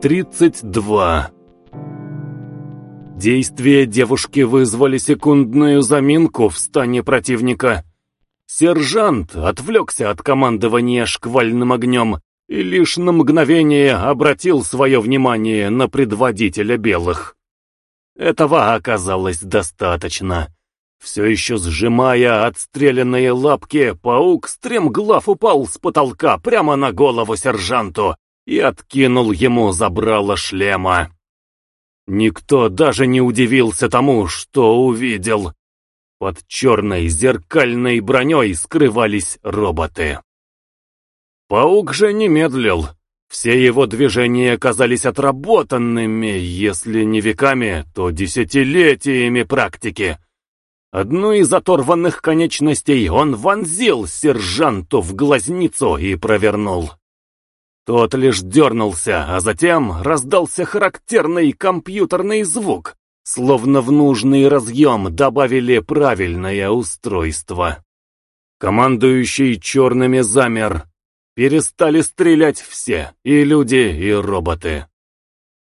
32 Действия девушки вызвали секундную заминку в стане противника. Сержант отвлекся от командования шквальным огнем и лишь на мгновение обратил свое внимание на предводителя белых. Этого оказалось достаточно. Все еще сжимая отстрелянные лапки, паук стремглав упал с потолка прямо на голову сержанту и откинул ему забрало шлема. Никто даже не удивился тому, что увидел. Под черной зеркальной броней скрывались роботы. Паук же не медлил. Все его движения казались отработанными, если не веками, то десятилетиями практики. Одну из оторванных конечностей он вонзил сержанту в глазницу и провернул. Тот лишь дернулся, а затем раздался характерный компьютерный звук, словно в нужный разъем добавили правильное устройство. Командующий черными замер. Перестали стрелять все, и люди, и роботы.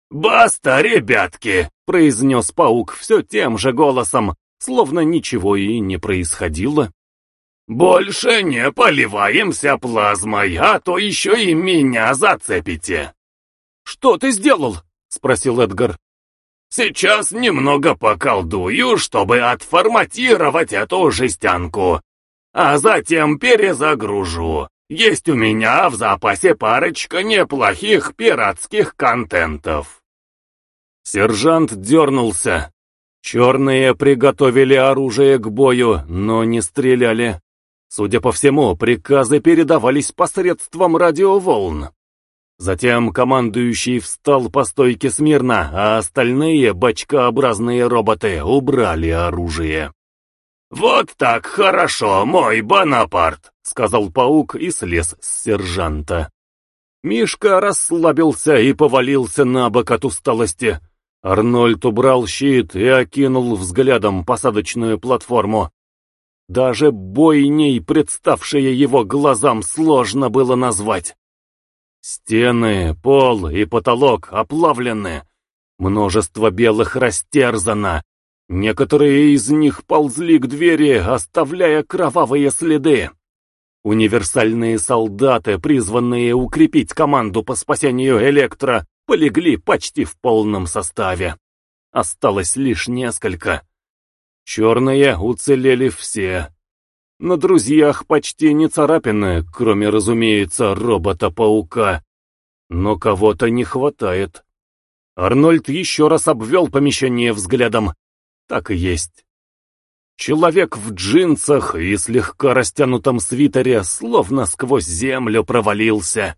«Баста, ребятки!» — произнес паук все тем же голосом, словно ничего и не происходило. «Больше не поливаемся плазмой, а то еще и меня зацепите!» «Что ты сделал?» — спросил Эдгар. «Сейчас немного поколдую, чтобы отформатировать эту жестянку, а затем перезагружу. Есть у меня в запасе парочка неплохих пиратских контентов». Сержант дернулся, Черные приготовили оружие к бою, но не стреляли. Судя по всему, приказы передавались посредством радиоволн. Затем командующий встал по стойке смирно, а остальные бочкообразные роботы убрали оружие. «Вот так хорошо, мой Бонапарт!» — сказал паук и слез с сержанта. Мишка расслабился и повалился на бок от усталости. Арнольд убрал щит и окинул взглядом посадочную платформу. Даже бойней, представшие его глазам, сложно было назвать. Стены, пол и потолок оплавлены. Множество белых растерзано. Некоторые из них ползли к двери, оставляя кровавые следы. Универсальные солдаты, призванные укрепить команду по спасению Электро, полегли почти в полном составе. Осталось лишь несколько. Черные уцелели все. На друзьях почти не царапины, кроме, разумеется, робота-паука. Но кого-то не хватает. Арнольд еще раз обвел помещение взглядом. Так и есть. Человек в джинсах и слегка растянутом свитере словно сквозь землю провалился.